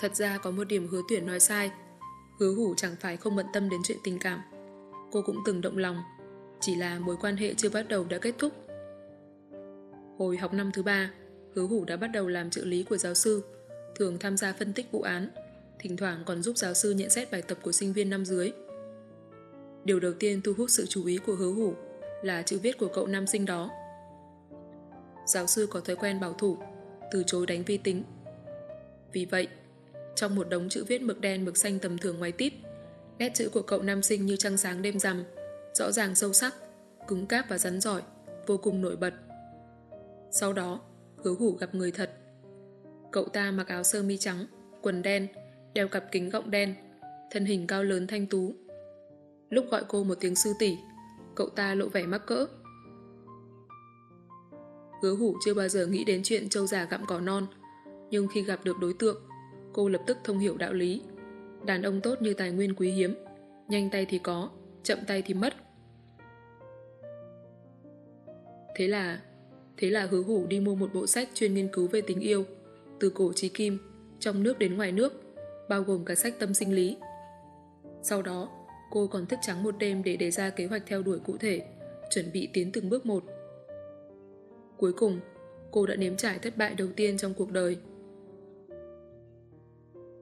Thật ra có một điểm hứa tuyển nói sai. Hứa hủ chẳng phải không bận tâm đến chuyện tình cảm. Cô cũng từng động lòng. Chỉ là mối quan hệ chưa bắt đầu đã kết thúc. Hồi học năm thứ ba, hứa hủ đã bắt đầu làm trợ lý của giáo sư, thường tham gia phân tích vụ án, thỉnh thoảng còn giúp giáo sư nhận xét bài tập của sinh viên năm dưới. Điều đầu tiên thu hút sự chú ý của hứa hủ là chữ viết của cậu nam sinh đó. Giáo sư có thói quen bảo thủ, từ chối đánh vi tính. Vì vậy, trong một đống chữ viết mực đen mực xanh tầm thường ngoài tít, nét chữ của cậu nam sinh như trăng sáng đêm rằm, rõ ràng sâu sắc, cứng cáp và rắn giỏi, vô cùng nổi bật. Sau đó, hứa hủ gặp người thật. Cậu ta mặc áo sơ mi trắng, quần đen, đeo cặp kính gọng đen, thân hình cao lớn thanh tú. Lúc gọi cô một tiếng sư tỷ, cậu ta lộ vẻ mắc cỡ. Hứa hủ chưa bao giờ nghĩ đến chuyện châu già gặm cỏ non, nhưng khi gặp được đối tượng, cô lập tức thông hiểu đạo lý. Đàn ông tốt như tài nguyên quý hiếm, nhanh tay thì có, chậm tay thì mất. Thế là, thế là hứa hủ đi mua một bộ sách chuyên nghiên cứu về tình yêu, từ cổ chí kim, trong nước đến ngoài nước, bao gồm cả sách tâm sinh lý. Sau đó, cô còn thức trắng một đêm để đề ra kế hoạch theo đuổi cụ thể, chuẩn bị tiến từng bước một. Cuối cùng, cô đã nếm trải thất bại đầu tiên trong cuộc đời.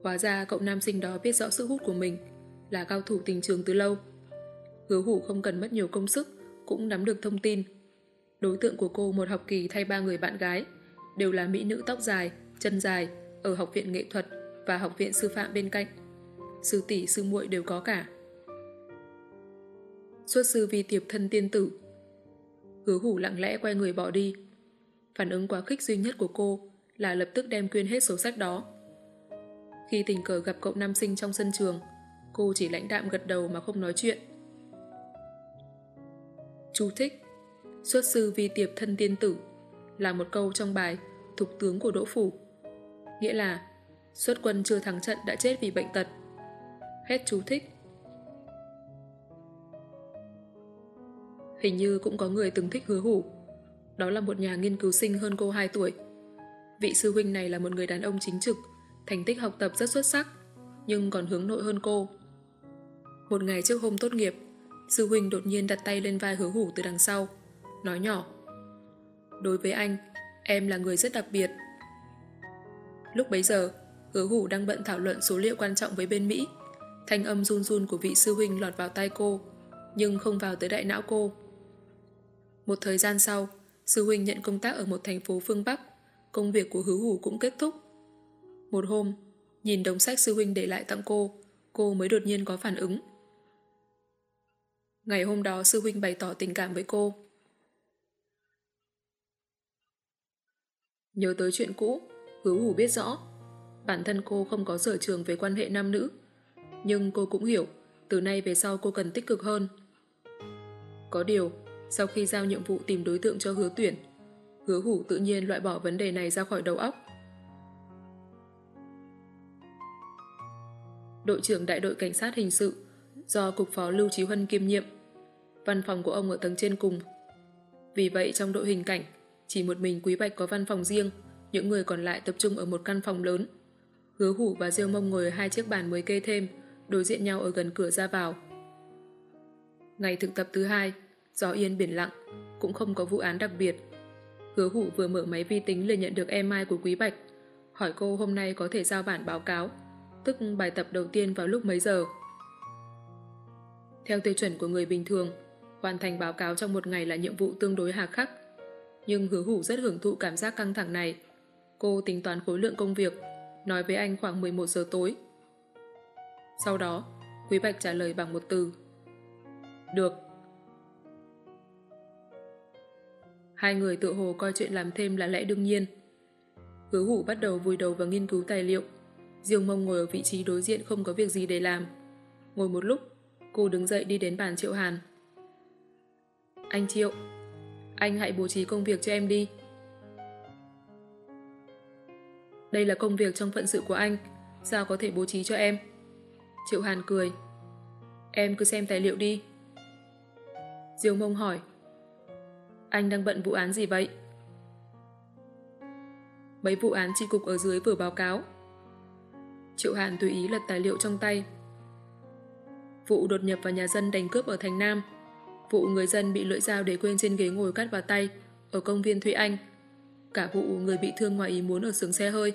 Hóa ra cậu nam sinh đó biết rõ sức hút của mình, là cao thủ tình trường từ lâu. Hứa hủ không cần mất nhiều công sức, cũng nắm được thông tin. Đối tượng của cô một học kỳ thay ba người bạn gái, đều là mỹ nữ tóc dài, chân dài, ở học viện nghệ thuật và học viện sư phạm bên cạnh. Sư tỷ sư muội đều có cả. Xuất sư vi tiệp thân tiên tử. Hứa hủ lặng lẽ quay người bỏ đi. Phản ứng quá khích duy nhất của cô là lập tức đem quyên hết số sách đó. Khi tình cờ gặp cậu nam sinh trong sân trường, cô chỉ lãnh đạm gật đầu mà không nói chuyện. Chú thích Xuất sư vi tiệp thân tiên tử là một câu trong bài Thục tướng của Đỗ Phủ. Nghĩa là xuất quân chưa thắng trận đã chết vì bệnh tật. Hết chú thích. Hình như cũng có người từng thích hứa hủ. Đó là một nhà nghiên cứu sinh hơn cô 2 tuổi. Vị sư huynh này là một người đàn ông chính trực, thành tích học tập rất xuất sắc, nhưng còn hướng nội hơn cô. Một ngày trước hôm tốt nghiệp, sư huynh đột nhiên đặt tay lên vai hứa hủ từ đằng sau, nói nhỏ. Đối với anh, em là người rất đặc biệt. Lúc bấy giờ, hứa hủ đang bận thảo luận số liệu quan trọng với bên Mỹ. Thanh âm run run của vị sư huynh lọt vào tay cô, nhưng không vào tới đại não cô. Một thời gian sau, sư huynh nhận công tác ở một thành phố phương Bắc, công việc của hứa hủ cũng kết thúc. Một hôm, nhìn đống sách sư huynh để lại tặng cô, cô mới đột nhiên có phản ứng. Ngày hôm đó sư huynh bày tỏ tình cảm với cô. Nhớ tới chuyện cũ, hứa hủ biết rõ. Bản thân cô không có sở trường về quan hệ nam nữ, nhưng cô cũng hiểu từ nay về sau cô cần tích cực hơn. Có điều, sau khi giao nhiệm vụ tìm đối tượng cho hứa tuyển, hứa hủ tự nhiên loại bỏ vấn đề này ra khỏi đầu óc. Đội trưởng đại đội cảnh sát hình sự do Cục Phó Lưu Trí Huân kiêm nhiệm. Văn phòng của ông ở tầng trên cùng. Vì vậy trong đội hình cảnh, chỉ một mình Quý Bạch có văn phòng riêng, những người còn lại tập trung ở một căn phòng lớn. Hứa Hủ và Diêu Mông ngồi ở hai chiếc bàn mới kê thêm, đối diện nhau ở gần cửa ra vào. Ngày thực tập thứ hai, gió yên biển lặng, cũng không có vụ án đặc biệt. Hứa Hủ vừa mở máy vi tính liền nhận được email của Quý Bạch, hỏi cô hôm nay có thể giao bản báo cáo tức bài tập đầu tiên vào lúc mấy giờ. Theo tiêu chuẩn của người bình thường, hoàn thành báo cáo trong một ngày là nhiệm vụ tương đối hà khắc. Nhưng hứa hủ rất hưởng thụ cảm giác căng thẳng này. Cô tính toán khối lượng công việc, nói với anh khoảng 11 giờ tối. Sau đó, Quý Bạch trả lời bằng một từ. Được. Hai người tự hồ coi chuyện làm thêm là lẽ đương nhiên. Hứa hủ bắt đầu vùi đầu vào nghiên cứu tài liệu Diêu mông ngồi ở vị trí đối diện không có việc gì để làm. Ngồi một lúc, cô đứng dậy đi đến bàn Triệu Hàn. Anh Triệu, anh hãy bố trí công việc cho em đi. Đây là công việc trong phận sự của anh, sao có thể bố trí cho em? Triệu Hàn cười. Em cứ xem tài liệu đi. Diêu mông hỏi. Anh đang bận vụ án gì vậy? Mấy vụ án tri cục ở dưới vừa báo cáo. Triệu Hàn tùy ý lật tài liệu trong tay. Vụ đột nhập vào nhà dân đánh cướp ở Thành Nam. Vụ người dân bị lưỡi dao để quên trên ghế ngồi cắt vào tay ở công viên Thụy Anh. Cả vụ người bị thương ngoài ý muốn ở xưởng xe hơi.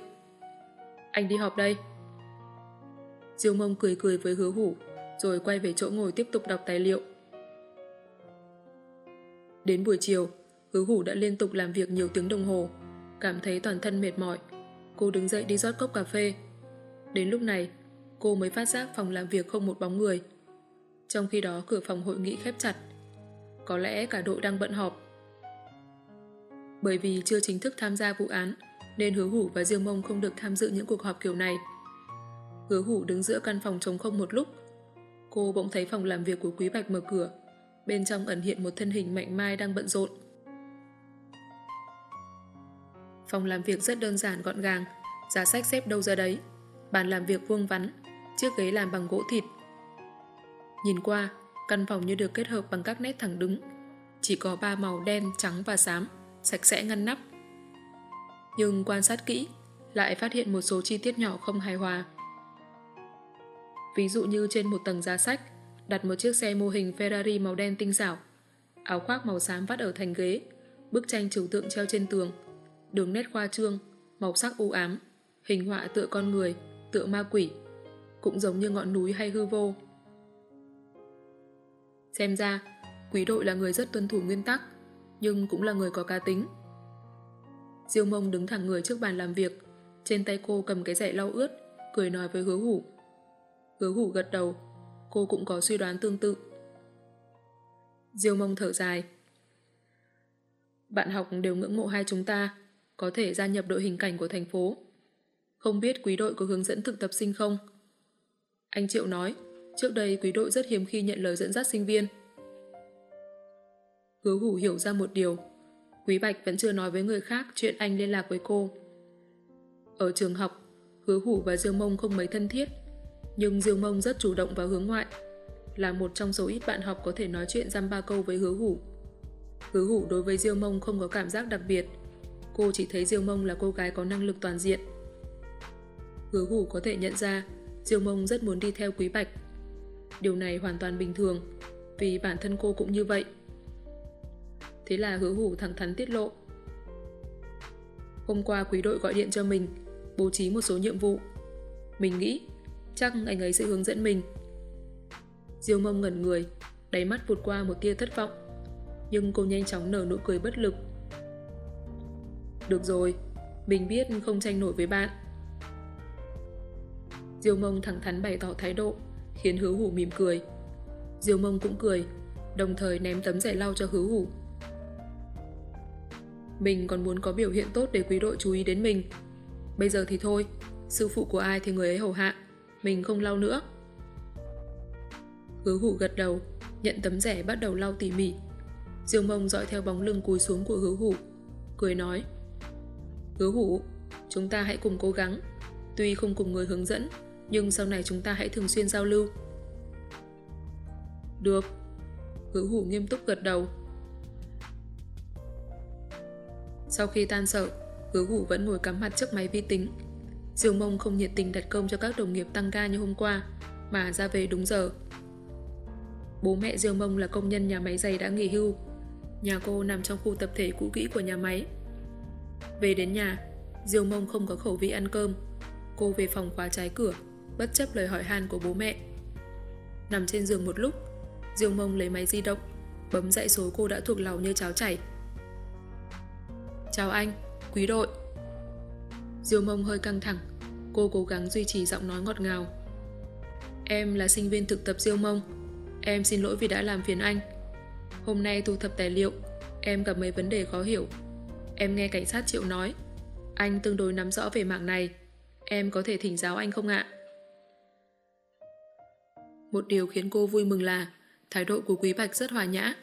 Anh đi họp đây. Diêu mông cười cười với hứa hủ rồi quay về chỗ ngồi tiếp tục đọc tài liệu. Đến buổi chiều, hứa hủ đã liên tục làm việc nhiều tiếng đồng hồ, cảm thấy toàn thân mệt mỏi. Cô đứng dậy đi rót cốc cà phê. Đến lúc này, cô mới phát giác phòng làm việc không một bóng người. Trong khi đó cửa phòng hội nghị khép chặt. Có lẽ cả đội đang bận họp. Bởi vì chưa chính thức tham gia vụ án, nên hứa hủ và Diêu Mông không được tham dự những cuộc họp kiểu này. Hứa hủ đứng giữa căn phòng trống không một lúc. Cô bỗng thấy phòng làm việc của Quý Bạch mở cửa. Bên trong ẩn hiện một thân hình mạnh mai đang bận rộn. Phòng làm việc rất đơn giản gọn gàng, giá sách xếp đâu ra đấy. Bàn làm việc vuông vắn, chiếc ghế làm bằng gỗ thịt. Nhìn qua, căn phòng như được kết hợp bằng các nét thẳng đứng. Chỉ có ba màu đen, trắng và xám, sạch sẽ ngăn nắp. Nhưng quan sát kỹ, lại phát hiện một số chi tiết nhỏ không hài hòa. Ví dụ như trên một tầng giá sách, đặt một chiếc xe mô hình Ferrari màu đen tinh xảo, áo khoác màu xám vắt ở thành ghế, bức tranh trừu tượng treo trên tường, đường nét khoa trương, màu sắc u ám, hình họa tựa con người, tựa ma quỷ, cũng giống như ngọn núi hay hư vô. Xem ra, quý đội là người rất tuân thủ nguyên tắc, nhưng cũng là người có cá tính. Diêu mông đứng thẳng người trước bàn làm việc, trên tay cô cầm cái dạy lau ướt, cười nói với hứa hủ. Hứa hủ gật đầu, cô cũng có suy đoán tương tự. Diêu mông thở dài. Bạn học đều ngưỡng mộ hai chúng ta, có thể gia nhập đội hình cảnh của thành phố. Không biết quý đội có hướng dẫn thực tập sinh không? Anh Triệu nói, trước đây quý đội rất hiếm khi nhận lời dẫn dắt sinh viên. Hứa hủ hiểu ra một điều. Quý Bạch vẫn chưa nói với người khác chuyện anh liên lạc với cô. Ở trường học, hứa hủ và Dương Mông không mấy thân thiết, nhưng Dương Mông rất chủ động và hướng ngoại, là một trong số ít bạn học có thể nói chuyện dăm ba câu với hứa hủ. Hứa hủ đối với Diêu Mông không có cảm giác đặc biệt, cô chỉ thấy Diêu Mông là cô gái có năng lực toàn diện. Hứa hủ có thể nhận ra Diêu Mông rất muốn đi theo Quý Bạch. Điều này hoàn toàn bình thường, vì bản thân cô cũng như vậy. Thế là hứa hủ thẳng thắn tiết lộ. Hôm qua quý đội gọi điện cho mình, bố trí một số nhiệm vụ. Mình nghĩ, chắc anh ấy sẽ hướng dẫn mình. Diêu mông ngẩn người, đáy mắt vụt qua một tia thất vọng. Nhưng cô nhanh chóng nở nụ cười bất lực. Được rồi, mình biết không tranh nổi với bạn. Diêu mông thẳng thắn bày tỏ thái độ, khiến hứa hủ mỉm cười. Diêu mông cũng cười, đồng thời ném tấm rẻ lau cho hứa hủ. Mình còn muốn có biểu hiện tốt để quý đội chú ý đến mình. Bây giờ thì thôi, sư phụ của ai thì người ấy hầu hạ, mình không lau nữa. Hứa hủ gật đầu, nhận tấm rẻ bắt đầu lau tỉ mỉ. Diêu mông dõi theo bóng lưng cúi xuống của hứa hủ, cười nói. Hứa hủ, chúng ta hãy cùng cố gắng. Tuy không cùng người hướng dẫn, nhưng sau này chúng ta hãy thường xuyên giao lưu. Được. Hứa hủ nghiêm túc gật đầu. Sau khi tan sở, hứa hủ vẫn ngồi cắm mặt trước máy vi tính. Diều mông không nhiệt tình đặt công cho các đồng nghiệp tăng ca như hôm qua, mà ra về đúng giờ. Bố mẹ Diêu Mông là công nhân nhà máy giày đã nghỉ hưu. Nhà cô nằm trong khu tập thể cũ kỹ của nhà máy. Về đến nhà, Diêu Mông không có khẩu vị ăn cơm. Cô về phòng khóa trái cửa, bất chấp lời hỏi han của bố mẹ. Nằm trên giường một lúc, Diêu Mông lấy máy di động, bấm dãy số cô đã thuộc lòng như cháo chảy. Chào anh, quý đội. Diêu Mông hơi căng thẳng, cô cố gắng duy trì giọng nói ngọt ngào. Em là sinh viên thực tập Diêu Mông, em xin lỗi vì đã làm phiền anh. Hôm nay thu thập tài liệu, em gặp mấy vấn đề khó hiểu. Em nghe cảnh sát Triệu nói, anh tương đối nắm rõ về mạng này. Em có thể thỉnh giáo anh không ạ? Một điều khiến cô vui mừng là thái độ của Quý Bạch rất hòa nhã.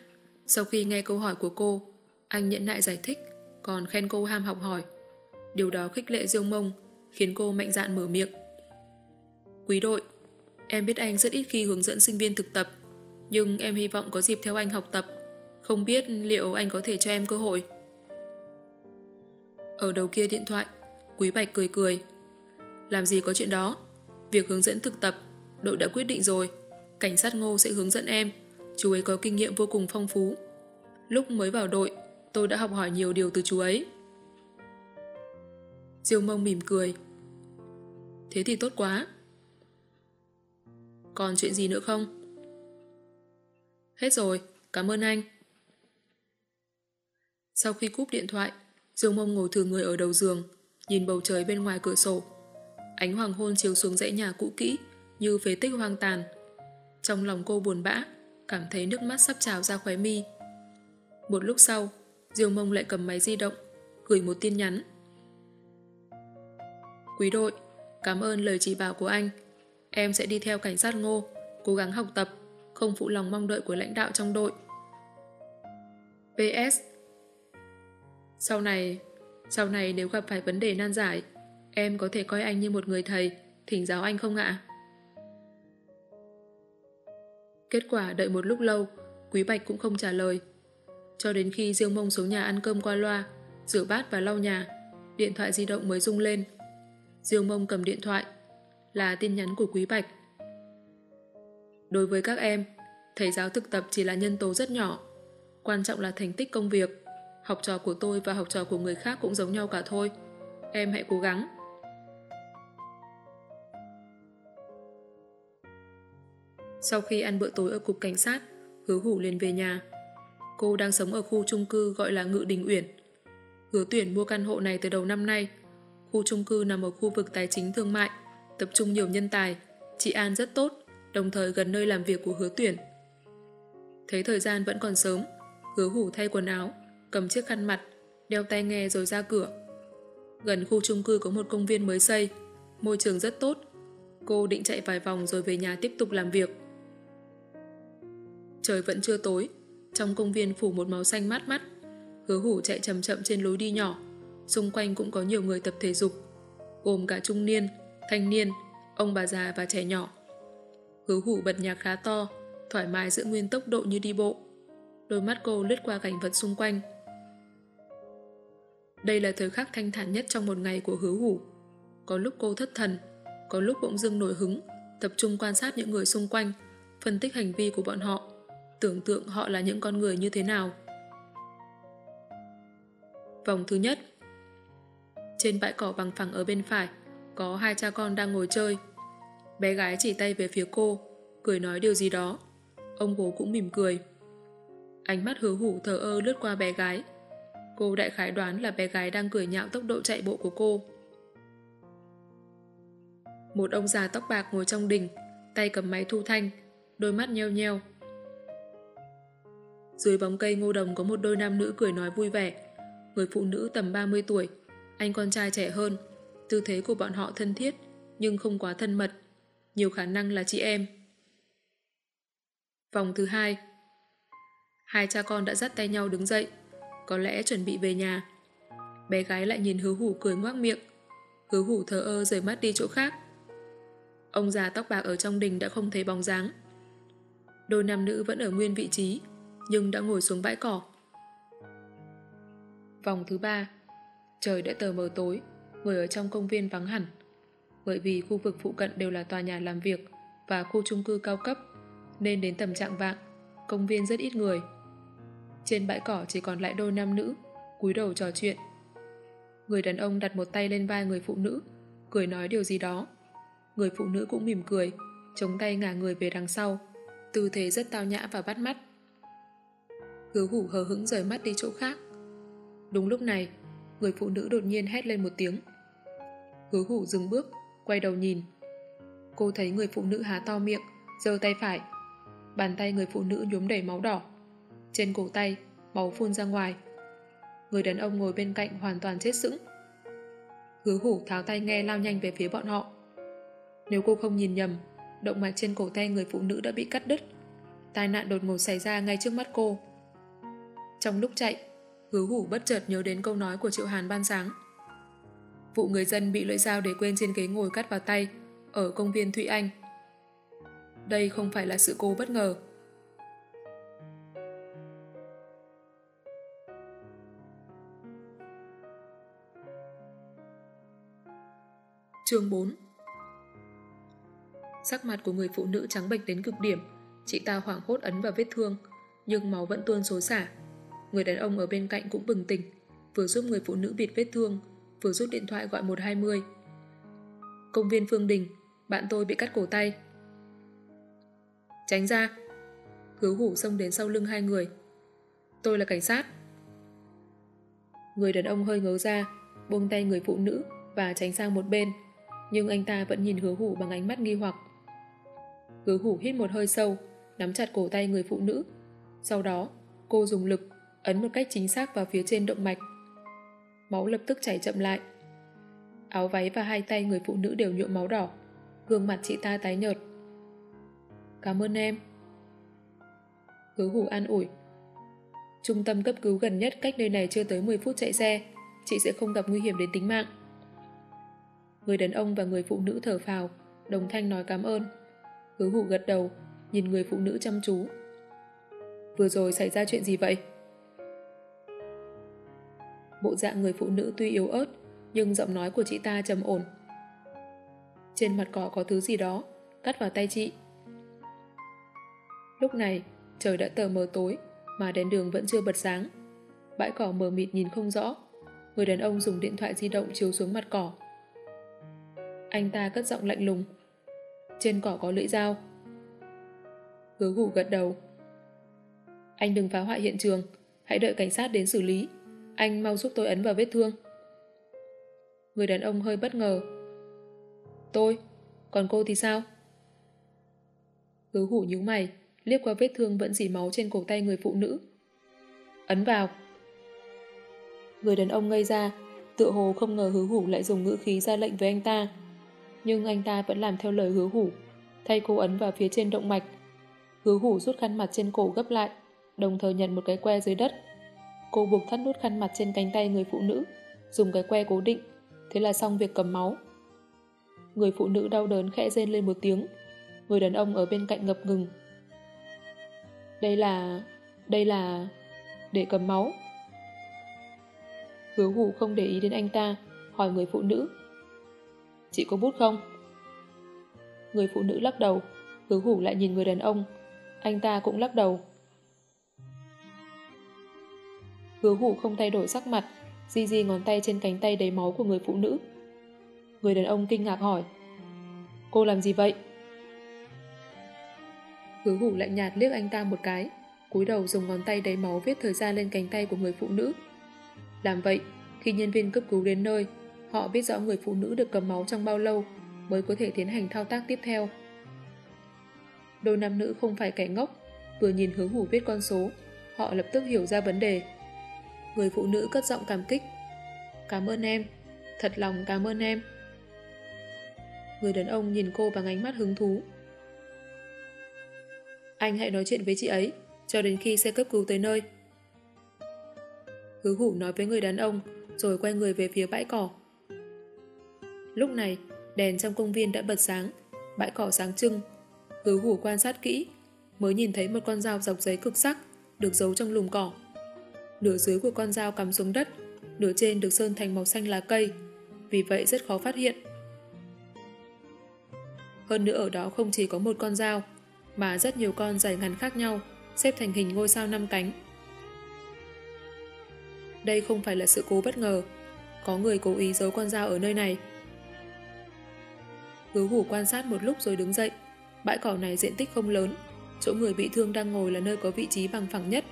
Sau khi nghe câu hỏi của cô, anh nhẫn nại giải thích, còn khen cô ham học hỏi. Điều đó khích lệ Diêu Mông, khiến cô mạnh dạn mở miệng. Quý đội, em biết anh rất ít khi hướng dẫn sinh viên thực tập, nhưng em hy vọng có dịp theo anh học tập. Không biết liệu anh có thể cho em cơ hội. Ở đầu kia điện thoại, Quý Bạch cười cười. Làm gì có chuyện đó? Việc hướng dẫn thực tập, đội đã quyết định rồi. Cảnh sát ngô sẽ hướng dẫn em. Chú ấy có kinh nghiệm vô cùng phong phú. Lúc mới vào đội, tôi đã học hỏi nhiều điều từ chú ấy. Diêu mông mỉm cười. Thế thì tốt quá. Còn chuyện gì nữa không? Hết rồi, cảm ơn anh. Sau khi cúp điện thoại, Dương Mông ngồi thường người ở đầu giường, nhìn bầu trời bên ngoài cửa sổ. Ánh hoàng hôn chiếu xuống dãy nhà cũ kỹ, như phế tích hoang tàn. Trong lòng cô buồn bã, cảm thấy nước mắt sắp trào ra khóe mi. Một lúc sau, Diêu Mông lại cầm máy di động, gửi một tin nhắn. Quý đội, cảm ơn lời chỉ bảo của anh. Em sẽ đi theo cảnh sát ngô, cố gắng học tập, không phụ lòng mong đợi của lãnh đạo trong đội. PS Sau này, sau này nếu gặp phải vấn đề nan giải, em có thể coi anh như một người thầy, thỉnh giáo anh không ạ? Kết quả đợi một lúc lâu, Quý Bạch cũng không trả lời. Cho đến khi Diêu Mông xuống nhà ăn cơm qua loa, rửa bát và lau nhà, điện thoại di động mới rung lên. Diêu Mông cầm điện thoại, là tin nhắn của Quý Bạch. Đối với các em, thầy giáo thực tập chỉ là nhân tố rất nhỏ. Quan trọng là thành tích công việc. Học trò của tôi và học trò của người khác cũng giống nhau cả thôi. Em hãy cố gắng. Sau khi ăn bữa tối ở cục cảnh sát, hứa hủ liền về nhà. Cô đang sống ở khu chung cư gọi là Ngự Đình Uyển. Hứa tuyển mua căn hộ này từ đầu năm nay. Khu chung cư nằm ở khu vực tài chính thương mại, tập trung nhiều nhân tài, chị An rất tốt, đồng thời gần nơi làm việc của hứa tuyển. Thấy thời gian vẫn còn sớm, hứa hủ thay quần áo, cầm chiếc khăn mặt, đeo tay nghe rồi ra cửa. Gần khu chung cư có một công viên mới xây, môi trường rất tốt. Cô định chạy vài vòng rồi về nhà tiếp tục làm việc. Trời vẫn chưa tối, trong công viên phủ một màu xanh mát mắt. Hứa hủ chạy chậm chậm trên lối đi nhỏ, xung quanh cũng có nhiều người tập thể dục, gồm cả trung niên, thanh niên, ông bà già và trẻ nhỏ. Hứa hủ bật nhạc khá to, thoải mái giữ nguyên tốc độ như đi bộ. Đôi mắt cô lướt qua cảnh vật xung quanh. Đây là thời khắc thanh thản nhất trong một ngày của hứa hủ. Có lúc cô thất thần, có lúc bỗng dưng nổi hứng, tập trung quan sát những người xung quanh, phân tích hành vi của bọn họ, tưởng tượng họ là những con người như thế nào. Vòng thứ nhất Trên bãi cỏ bằng phẳng ở bên phải, có hai cha con đang ngồi chơi. Bé gái chỉ tay về phía cô, cười nói điều gì đó. Ông bố cũng mỉm cười. Ánh mắt hứa hủ thờ ơ lướt qua bé gái. Cô đại khái đoán là bé gái đang cười nhạo tốc độ chạy bộ của cô. Một ông già tóc bạc ngồi trong đình, tay cầm máy thu thanh, đôi mắt nheo nheo. Dưới bóng cây ngô đồng có một đôi nam nữ cười nói vui vẻ. Người phụ nữ tầm 30 tuổi, anh con trai trẻ hơn. Tư thế của bọn họ thân thiết, nhưng không quá thân mật. Nhiều khả năng là chị em. Vòng thứ hai Hai cha con đã dắt tay nhau đứng dậy, có lẽ chuẩn bị về nhà. Bé gái lại nhìn hứa hủ cười ngoác miệng. Hứa hủ thờ ơ rời mắt đi chỗ khác. Ông già tóc bạc ở trong đình đã không thấy bóng dáng. Đôi nam nữ vẫn ở nguyên vị trí, nhưng đã ngồi xuống bãi cỏ. Vòng thứ ba Trời đã tờ mờ tối, người ở trong công viên vắng hẳn. Bởi vì khu vực phụ cận đều là tòa nhà làm việc và khu chung cư cao cấp, nên đến tầm trạng vạng, công viên rất ít người. Trên bãi cỏ chỉ còn lại đôi nam nữ, cúi đầu trò chuyện. Người đàn ông đặt một tay lên vai người phụ nữ, cười nói điều gì đó. Người phụ nữ cũng mỉm cười, chống tay ngả người về đằng sau, tư thế rất tao nhã và bắt mắt. Hứa hủ hờ hững rời mắt đi chỗ khác. Đúng lúc này, người phụ nữ đột nhiên hét lên một tiếng. Hứa hủ dừng bước, quay đầu nhìn. Cô thấy người phụ nữ há to miệng, giơ tay phải. Bàn tay người phụ nữ nhuốm đầy máu đỏ. Trên cổ tay, máu phun ra ngoài. Người đàn ông ngồi bên cạnh hoàn toàn chết sững. Hứa hủ tháo tay nghe lao nhanh về phía bọn họ. Nếu cô không nhìn nhầm, động mạch trên cổ tay người phụ nữ đã bị cắt đứt. Tai nạn đột ngột xảy ra ngay trước mắt cô. Trong lúc chạy, hứa hủ bất chợt nhớ đến câu nói của Triệu Hàn ban sáng. Vụ người dân bị lưỡi dao để quên trên ghế ngồi cắt vào tay ở công viên Thụy Anh. Đây không phải là sự cố bất ngờ. Chương 4 Sắc mặt của người phụ nữ trắng bệch đến cực điểm, chị ta hoảng hốt ấn vào vết thương, nhưng máu vẫn tuôn xối xả. Người đàn ông ở bên cạnh cũng bừng tỉnh, vừa giúp người phụ nữ bịt vết thương, vừa rút điện thoại gọi 120. Công viên Phương Đình, bạn tôi bị cắt cổ tay. Tránh ra. Hứa hủ xông đến sau lưng hai người. Tôi là cảnh sát. Người đàn ông hơi ngớ ra, buông tay người phụ nữ và tránh sang một bên. Nhưng anh ta vẫn nhìn hứa hủ bằng ánh mắt nghi hoặc. Hứa hủ hít một hơi sâu, nắm chặt cổ tay người phụ nữ. Sau đó, cô dùng lực, ấn một cách chính xác vào phía trên động mạch. Máu lập tức chảy chậm lại. Áo váy và hai tay người phụ nữ đều nhuộm máu đỏ. Gương mặt chị ta tái nhợt. Cảm ơn em. Hứa hủ an ủi. Trung tâm cấp cứu gần nhất cách nơi này chưa tới 10 phút chạy xe. Chị sẽ không gặp nguy hiểm đến tính mạng. Người đàn ông và người phụ nữ thở phào, đồng thanh nói cảm ơn. Hứa hủ gật đầu, nhìn người phụ nữ chăm chú. Vừa rồi xảy ra chuyện gì vậy? Bộ dạng người phụ nữ tuy yếu ớt, nhưng giọng nói của chị ta trầm ổn. Trên mặt cỏ có thứ gì đó, cắt vào tay chị. Lúc này, trời đã tờ mờ tối, mà đèn đường vẫn chưa bật sáng. Bãi cỏ mờ mịt nhìn không rõ. Người đàn ông dùng điện thoại di động chiếu xuống mặt cỏ. Anh ta cất giọng lạnh lùng. Trên cỏ có lưỡi dao. Hứa gủ gật đầu. Anh đừng phá hoại hiện trường, hãy đợi cảnh sát đến xử lý. Anh mau giúp tôi ấn vào vết thương. Người đàn ông hơi bất ngờ. Tôi? Còn cô thì sao? Hứa hủ nhíu mày, liếc qua vết thương vẫn dì máu trên cổ tay người phụ nữ. Ấn vào. Người đàn ông ngây ra, tựa hồ không ngờ hứa hủ lại dùng ngữ khí ra lệnh với anh ta. Nhưng anh ta vẫn làm theo lời hứa hủ, thay cô ấn vào phía trên động mạch. Hứa hủ rút khăn mặt trên cổ gấp lại, đồng thời nhận một cái que dưới đất. Cô buộc thắt nút khăn mặt trên cánh tay người phụ nữ, dùng cái que cố định, thế là xong việc cầm máu. Người phụ nữ đau đớn khẽ rên lên một tiếng, người đàn ông ở bên cạnh ngập ngừng. Đây là... đây là... để cầm máu. Hứa hủ không để ý đến anh ta, hỏi người phụ nữ. Chị có bút không? Người phụ nữ lắc đầu, hứa hủ lại nhìn người đàn ông. Anh ta cũng lắc đầu. Hứa hủ không thay đổi sắc mặt, di di ngón tay trên cánh tay đầy máu của người phụ nữ. Người đàn ông kinh ngạc hỏi. Cô làm gì vậy? Hứa hủ lạnh nhạt liếc anh ta một cái, cúi đầu dùng ngón tay đầy máu viết thời gian lên cánh tay của người phụ nữ. Làm vậy, khi nhân viên cấp cứu đến nơi, họ biết rõ người phụ nữ được cầm máu trong bao lâu mới có thể tiến hành thao tác tiếp theo. Đôi nam nữ không phải kẻ ngốc, vừa nhìn hứa hủ viết con số, họ lập tức hiểu ra vấn đề. Người phụ nữ cất giọng cảm kích. Cảm ơn em, thật lòng cảm ơn em. Người đàn ông nhìn cô bằng ánh mắt hứng thú. Anh hãy nói chuyện với chị ấy, cho đến khi xe cấp cứu tới nơi. Hứa hủ nói với người đàn ông, rồi quay người về phía bãi cỏ. Lúc này, đèn trong công viên đã bật sáng, bãi cỏ sáng trưng. Hứa hủ quan sát kỹ, mới nhìn thấy một con dao dọc giấy cực sắc, được giấu trong lùm cỏ. Nửa dưới của con dao cắm xuống đất, nửa trên được sơn thành màu xanh lá cây, vì vậy rất khó phát hiện. Hơn nữa ở đó không chỉ có một con dao, mà rất nhiều con dài ngắn khác nhau, xếp thành hình ngôi sao năm cánh. Đây không phải là sự cố bất ngờ, có người cố ý giấu con dao ở nơi này. Hứa hủ quan sát một lúc rồi đứng dậy, bãi cỏ này diện tích không lớn, chỗ người bị thương đang ngồi là nơi có vị trí bằng phẳng nhất,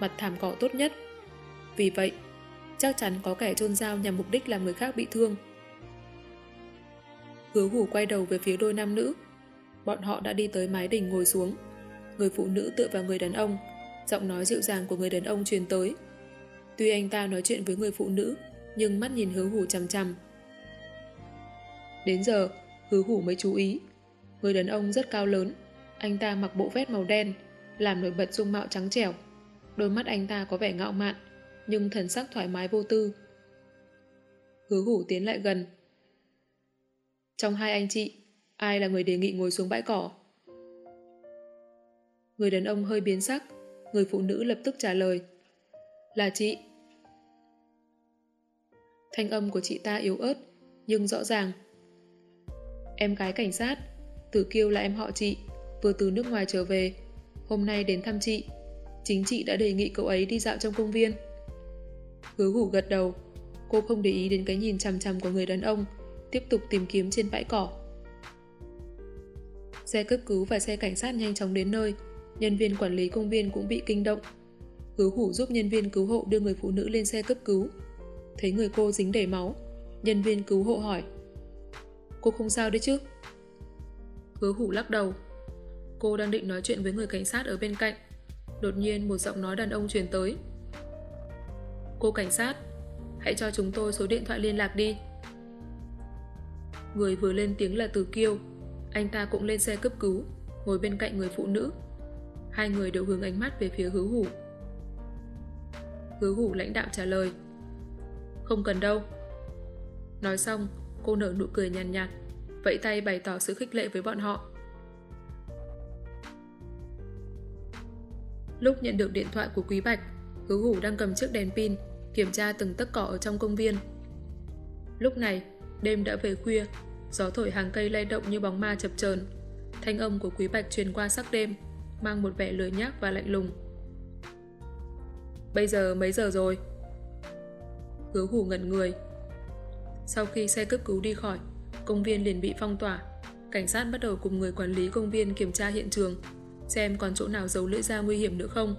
mặt thảm cỏ tốt nhất. Vì vậy, chắc chắn có kẻ chôn dao nhằm mục đích làm người khác bị thương. Hứa hủ quay đầu về phía đôi nam nữ. Bọn họ đã đi tới mái đình ngồi xuống. Người phụ nữ tựa vào người đàn ông, giọng nói dịu dàng của người đàn ông truyền tới. Tuy anh ta nói chuyện với người phụ nữ, nhưng mắt nhìn hứa hủ chằm chằm. Đến giờ, hứa hủ mới chú ý. Người đàn ông rất cao lớn, anh ta mặc bộ vest màu đen, làm nổi bật dung mạo trắng trẻo. Đôi mắt anh ta có vẻ ngạo mạn, nhưng thần sắc thoải mái vô tư. Hứa hủ tiến lại gần. Trong hai anh chị, ai là người đề nghị ngồi xuống bãi cỏ? Người đàn ông hơi biến sắc, người phụ nữ lập tức trả lời. Là chị. Thanh âm của chị ta yếu ớt, nhưng rõ ràng. Em gái cảnh sát, Tử Kiêu là em họ chị, vừa từ nước ngoài trở về. Hôm nay đến thăm chị, chính chị đã đề nghị cậu ấy đi dạo trong công viên. Hứa hủ gật đầu, cô không để ý đến cái nhìn chằm chằm của người đàn ông, tiếp tục tìm kiếm trên bãi cỏ. Xe cấp cứu và xe cảnh sát nhanh chóng đến nơi, nhân viên quản lý công viên cũng bị kinh động. Hứa hủ giúp nhân viên cứu hộ đưa người phụ nữ lên xe cấp cứu. Thấy người cô dính đầy máu, nhân viên cứu hộ hỏi. Cô không sao đấy chứ? Hứa hủ lắc đầu. Cô đang định nói chuyện với người cảnh sát ở bên cạnh. Đột nhiên một giọng nói đàn ông truyền tới. Cô cảnh sát, hãy cho chúng tôi số điện thoại liên lạc đi. Người vừa lên tiếng là Từ Kiêu. Anh ta cũng lên xe cấp cứu, ngồi bên cạnh người phụ nữ. Hai người đều hướng ánh mắt về phía hứa hủ. Hứa hủ lãnh đạo trả lời. Không cần đâu. Nói xong, cô nở nụ cười nhàn nhạt, nhạt, vẫy tay bày tỏ sự khích lệ với bọn họ. Lúc nhận được điện thoại của Quý Bạch, hứa hủ đang cầm chiếc đèn pin, kiểm tra từng tấc cỏ ở trong công viên. Lúc này, đêm đã về khuya, gió thổi hàng cây lay động như bóng ma chập chờn. Thanh âm của Quý Bạch truyền qua sắc đêm, mang một vẻ lười nhác và lạnh lùng. Bây giờ mấy giờ rồi? Hứa hủ ngẩn người. Sau khi xe cấp cứu đi khỏi, công viên liền bị phong tỏa. Cảnh sát bắt đầu cùng người quản lý công viên kiểm tra hiện trường, xem còn chỗ nào giấu lưỡi dao nguy hiểm nữa không.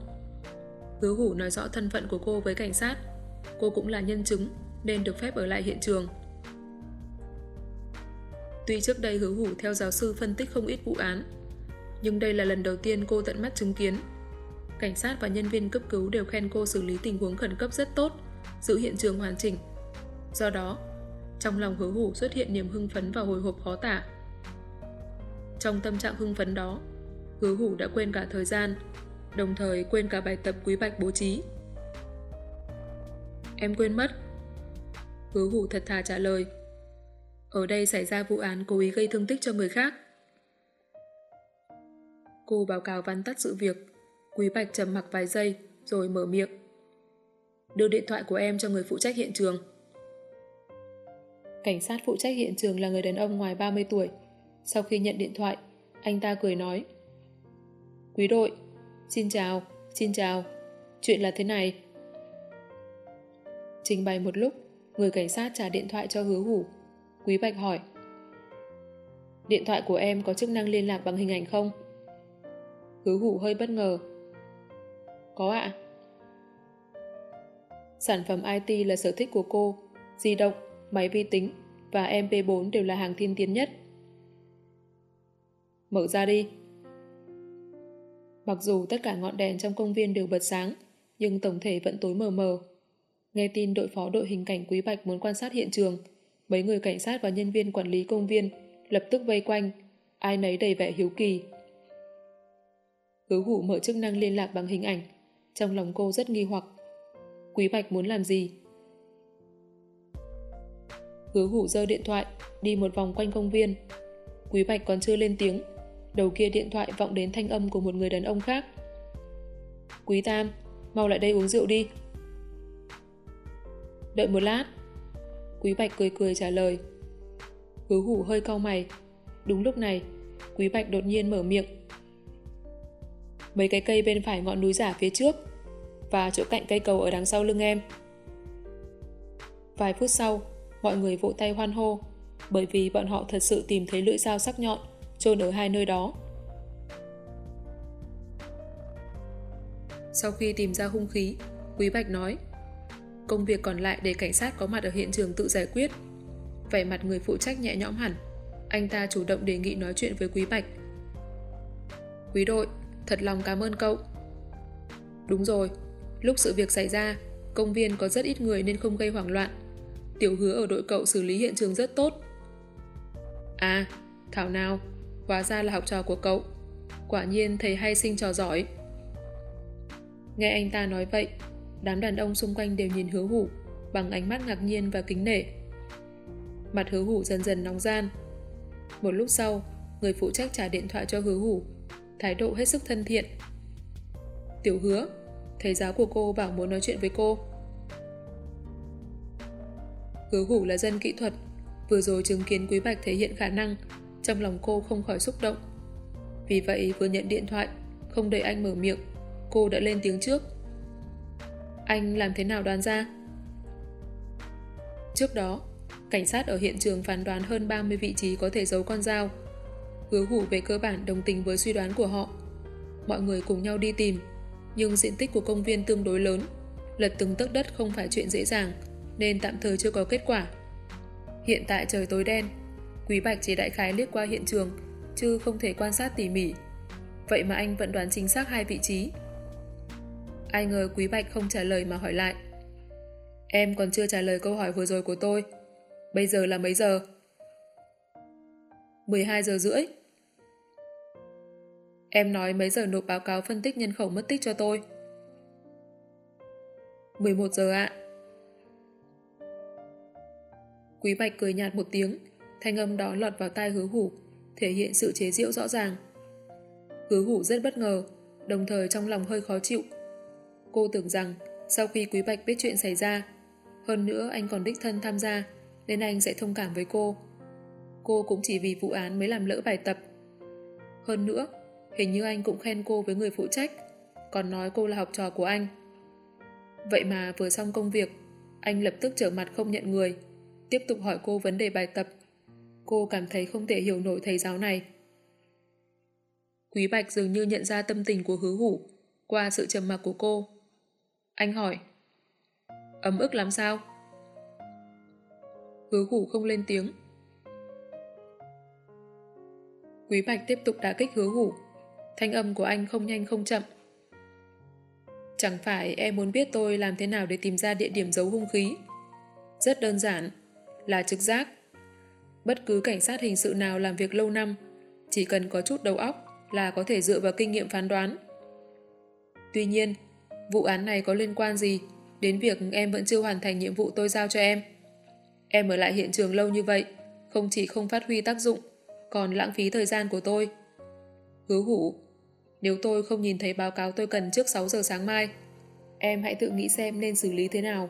Hứa hủ nói rõ thân phận của cô với cảnh sát. Cô cũng là nhân chứng, nên được phép ở lại hiện trường. Tuy trước đây hứa hủ theo giáo sư phân tích không ít vụ án, nhưng đây là lần đầu tiên cô tận mắt chứng kiến. Cảnh sát và nhân viên cấp cứu đều khen cô xử lý tình huống khẩn cấp rất tốt, giữ hiện trường hoàn chỉnh. Do đó, trong lòng hứa hủ xuất hiện niềm hưng phấn và hồi hộp khó tả. Trong tâm trạng hưng phấn đó, hứa hủ đã quên cả thời gian, đồng thời quên cả bài tập quý bạch bố trí. Em quên mất. Hứa hủ thật thà trả lời. Ở đây xảy ra vụ án cố ý gây thương tích cho người khác. Cô báo cáo văn tắt sự việc. Quý Bạch trầm mặc vài giây, rồi mở miệng. Đưa điện thoại của em cho người phụ trách hiện trường. Cảnh sát phụ trách hiện trường là người đàn ông ngoài 30 tuổi. Sau khi nhận điện thoại, anh ta cười nói. Quý đội, xin chào, xin chào. Chuyện là thế này. Trình bày một lúc, người cảnh sát trả điện thoại cho hứa hủ. Quý Bạch hỏi. Điện thoại của em có chức năng liên lạc bằng hình ảnh không? Hứa hủ hơi bất ngờ. Có ạ. Sản phẩm IT là sở thích của cô. Di động, máy vi tính và MP4 đều là hàng tiên tiến nhất. Mở ra đi. Mặc dù tất cả ngọn đèn trong công viên đều bật sáng, nhưng tổng thể vẫn tối mờ mờ. Nghe tin đội phó đội hình cảnh Quý Bạch muốn quan sát hiện trường, mấy người cảnh sát và nhân viên quản lý công viên lập tức vây quanh, ai nấy đầy vẻ hiếu kỳ. Hứa hủ mở chức năng liên lạc bằng hình ảnh. Trong lòng cô rất nghi hoặc. Quý Bạch muốn làm gì? Hứa hủ giơ điện thoại, đi một vòng quanh công viên. Quý Bạch còn chưa lên tiếng. Đầu kia điện thoại vọng đến thanh âm của một người đàn ông khác. Quý Tam, mau lại đây uống rượu đi. Đợi một lát. Quý Bạch cười cười trả lời. Hứa hủ hơi cau mày. Đúng lúc này, Quý Bạch đột nhiên mở miệng mấy cái cây bên phải ngọn núi giả phía trước và chỗ cạnh cây cầu ở đằng sau lưng em. Vài phút sau, mọi người vỗ tay hoan hô bởi vì bọn họ thật sự tìm thấy lưỡi dao sắc nhọn chôn ở hai nơi đó. Sau khi tìm ra hung khí, Quý Bạch nói công việc còn lại để cảnh sát có mặt ở hiện trường tự giải quyết. Vẻ mặt người phụ trách nhẹ nhõm hẳn, anh ta chủ động đề nghị nói chuyện với Quý Bạch. Quý đội, Thật lòng cảm ơn cậu. Đúng rồi, lúc sự việc xảy ra, công viên có rất ít người nên không gây hoảng loạn. Tiểu hứa ở đội cậu xử lý hiện trường rất tốt. À, Thảo nào, hóa ra là học trò của cậu. Quả nhiên thầy hay sinh trò giỏi. Nghe anh ta nói vậy, đám đàn ông xung quanh đều nhìn hứa hủ bằng ánh mắt ngạc nhiên và kính nể. Mặt hứa hủ dần dần nóng gian. Một lúc sau, người phụ trách trả điện thoại cho hứa hủ, thái độ hết sức thân thiện. Tiểu hứa, thầy giáo của cô bảo muốn nói chuyện với cô. Hứa hủ là dân kỹ thuật, vừa rồi chứng kiến Quý Bạch thể hiện khả năng, trong lòng cô không khỏi xúc động. Vì vậy vừa nhận điện thoại, không đợi anh mở miệng, cô đã lên tiếng trước. Anh làm thế nào đoán ra? Trước đó, cảnh sát ở hiện trường phán đoán hơn 30 vị trí có thể giấu con dao. Hứa hủ về cơ bản đồng tình với suy đoán của họ. Mọi người cùng nhau đi tìm, nhưng diện tích của công viên tương đối lớn, lật từng tấc đất không phải chuyện dễ dàng, nên tạm thời chưa có kết quả. Hiện tại trời tối đen, Quý Bạch chỉ đại khái liếc qua hiện trường, chứ không thể quan sát tỉ mỉ. Vậy mà anh vẫn đoán chính xác hai vị trí. Ai ngờ Quý Bạch không trả lời mà hỏi lại. Em còn chưa trả lời câu hỏi vừa rồi của tôi. Bây giờ là mấy giờ? 12 giờ rưỡi. Em nói mấy giờ nộp báo cáo phân tích nhân khẩu mất tích cho tôi. 11 giờ ạ. Quý Bạch cười nhạt một tiếng, thanh âm đó lọt vào tai hứa hủ, thể hiện sự chế giễu rõ ràng. Hứa hủ rất bất ngờ, đồng thời trong lòng hơi khó chịu. Cô tưởng rằng sau khi Quý Bạch biết chuyện xảy ra, hơn nữa anh còn đích thân tham gia, nên anh sẽ thông cảm với cô. Cô cũng chỉ vì vụ án mới làm lỡ bài tập. Hơn nữa, hình như anh cũng khen cô với người phụ trách, còn nói cô là học trò của anh. Vậy mà vừa xong công việc, anh lập tức trở mặt không nhận người, tiếp tục hỏi cô vấn đề bài tập. Cô cảm thấy không thể hiểu nổi thầy giáo này. Quý Bạch dường như nhận ra tâm tình của hứa hủ qua sự trầm mặc của cô. Anh hỏi Ấm ức làm sao? Hứa hủ không lên tiếng. Quý Bạch tiếp tục đả kích hứa hủ. Thanh âm của anh không nhanh không chậm. Chẳng phải em muốn biết tôi làm thế nào để tìm ra địa điểm giấu hung khí. Rất đơn giản, là trực giác. Bất cứ cảnh sát hình sự nào làm việc lâu năm, chỉ cần có chút đầu óc là có thể dựa vào kinh nghiệm phán đoán. Tuy nhiên, vụ án này có liên quan gì đến việc em vẫn chưa hoàn thành nhiệm vụ tôi giao cho em? Em ở lại hiện trường lâu như vậy, không chỉ không phát huy tác dụng, còn lãng phí thời gian của tôi. Hứa hủ, nếu tôi không nhìn thấy báo cáo tôi cần trước 6 giờ sáng mai, em hãy tự nghĩ xem nên xử lý thế nào.